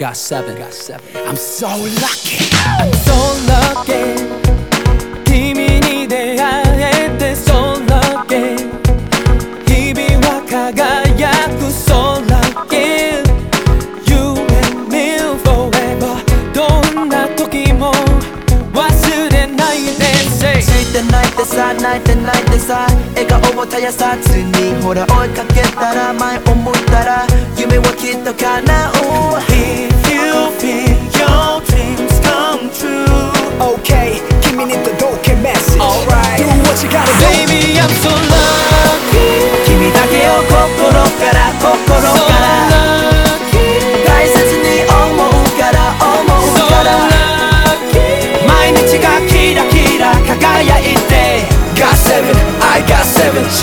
got seven. Got seven. I'm so lucky I'm so lucky 君に出会えて so lucky 日々は輝く so lucky You and me forever どんな時も忘れないで say ついて泣いてさ泣いて泣いてさ笑顔を絶やさずにほら追いかけたら前を向いたら夢はきっと叶う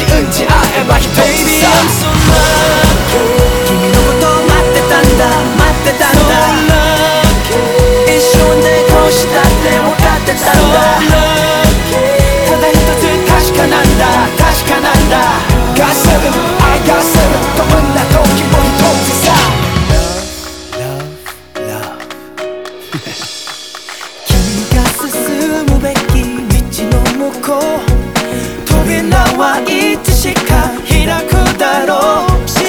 えば一つ。Baby さ I'm so lucky 君のこと待ってたんだ待ってたん So だ lucky 一瞬でこうしたって分かってた So んだ。Lucky ただ一つ確かなんだ確かなんだ。Got seven I got seven どんな時も一つさ。Love, love 君が進むべき道の向こう扉はいつしか開くだろう信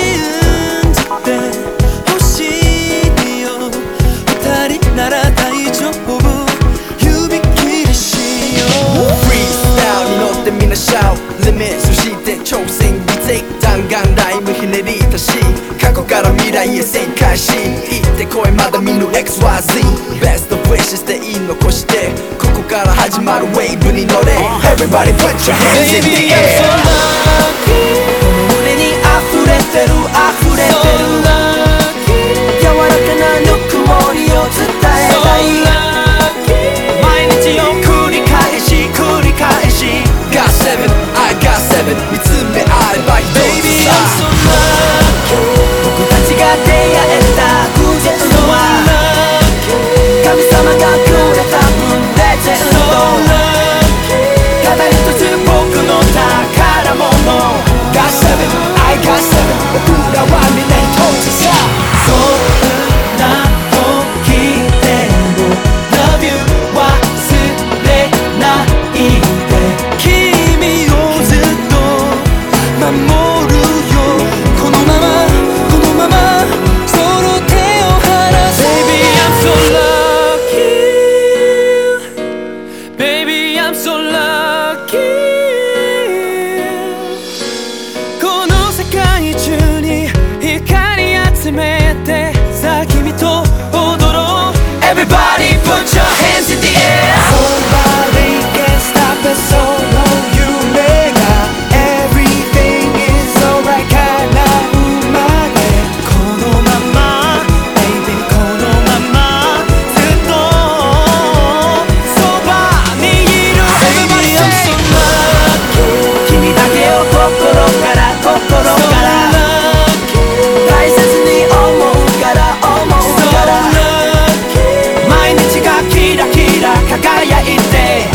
じてほしいよ二人なら大丈夫指切りしよう Freestyle に乗ってみんなシャウト Limit そして挑戦リテイク弾丸ライムひねり足し過去から未来へ旋回し行ってこいまだ見ぬ XYZ Best of wishes で言い残して始まるウェーブに乗れ Everybody put your hands in Baby the I'm so air lucky 胸に溢れてる溢れ So てる Man 輝いて